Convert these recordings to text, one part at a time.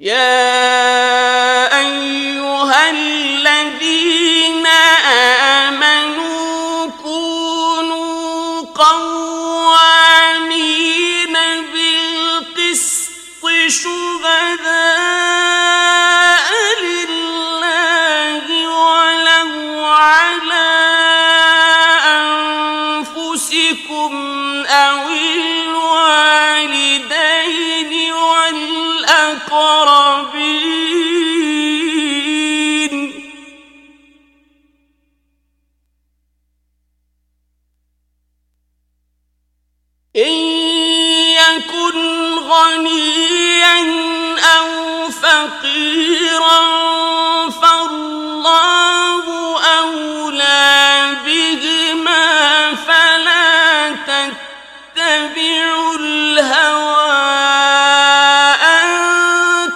يا أيها الذين آمنوا كونوا قوامين بالقسط شهداء لله ولو على أنفسكم أو فقيرا فالله أولى بهما فلا تتبعوا الهوى أن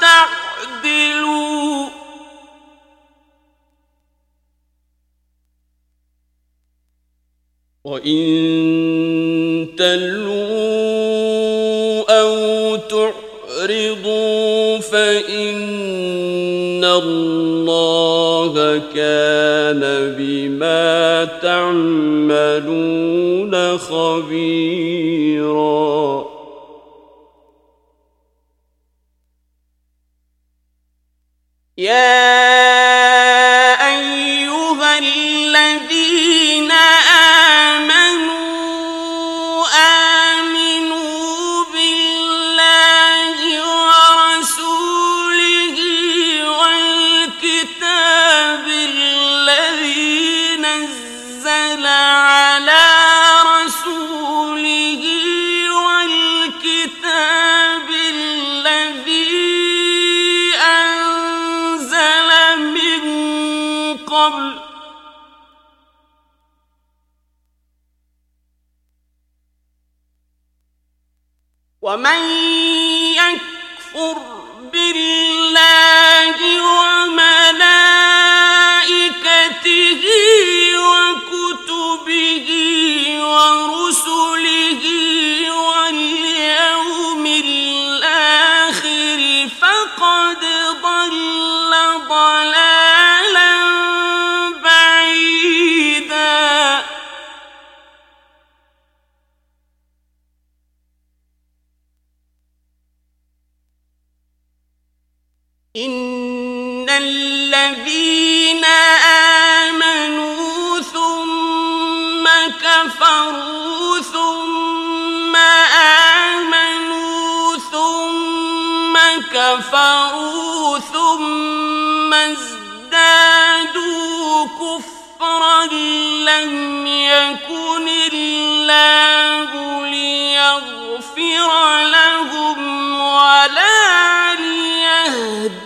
تعدلوا وإن تلووا كان بما تعملون خبيرا. يا نزل على رسوله والكتاب الذي أنزل من قبل ومن الذين آمنوا ثم كفروا ثم آمنوا ثم كفروا ثم ازدادوا كفرا لم يكن الله ليغفر لهم ولا ليهديهم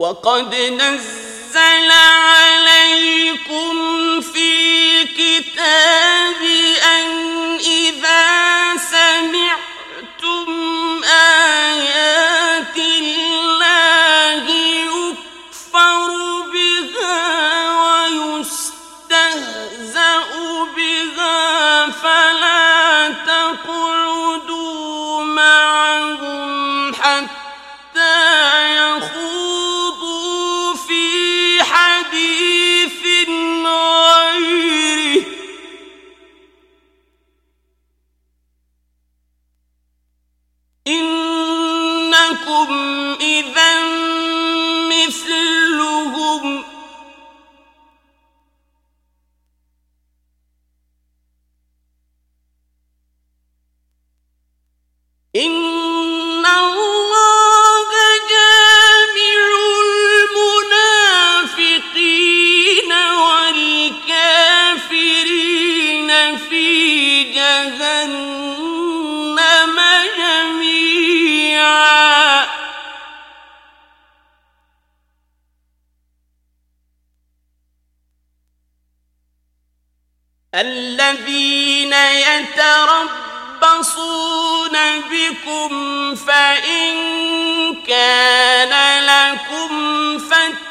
وقد نزل عليكم في كتاب إذا بكم فإن كان لكم فتح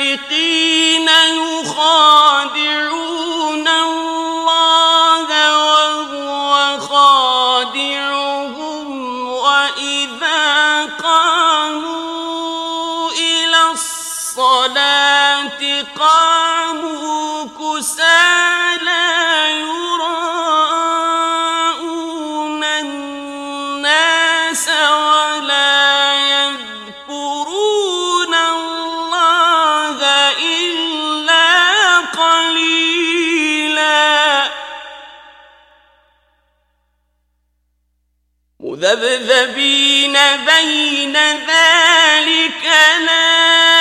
المنافقين يخادعون ذبذبين بين ذلك لا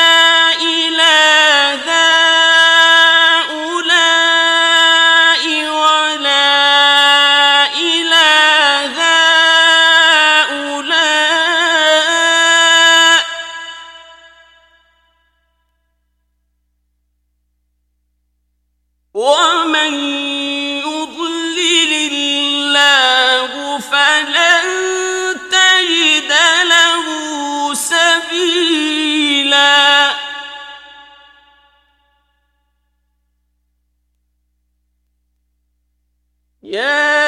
Yeah.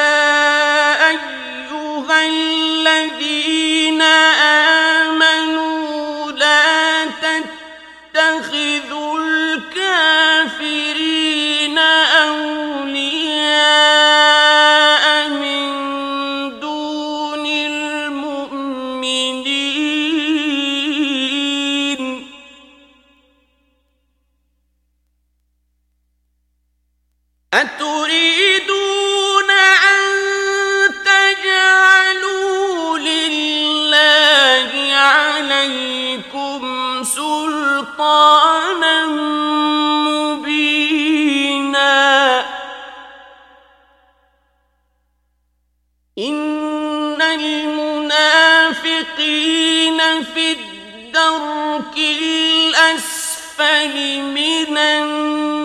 المنافقين في الدرك الأسفل من النار.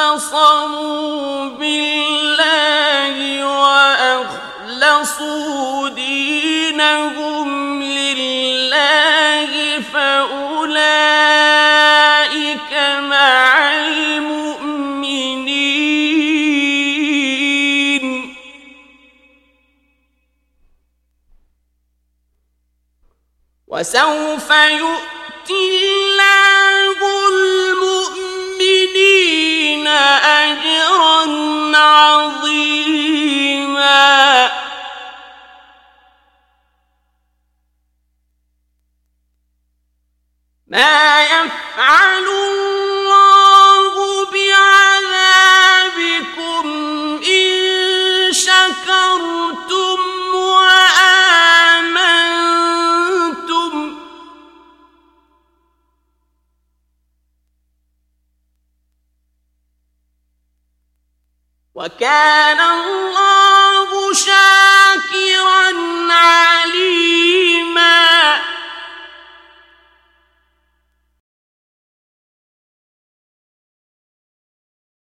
واعتصموا بالله وأخلصوا دينهم لله فأولئك مع المؤمنين. وسوف يؤتي وكان الله شاكرا عليما